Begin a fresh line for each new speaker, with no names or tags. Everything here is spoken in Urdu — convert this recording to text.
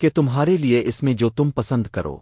کہ تمہارے لیے اس میں جو تم پسند کرو۔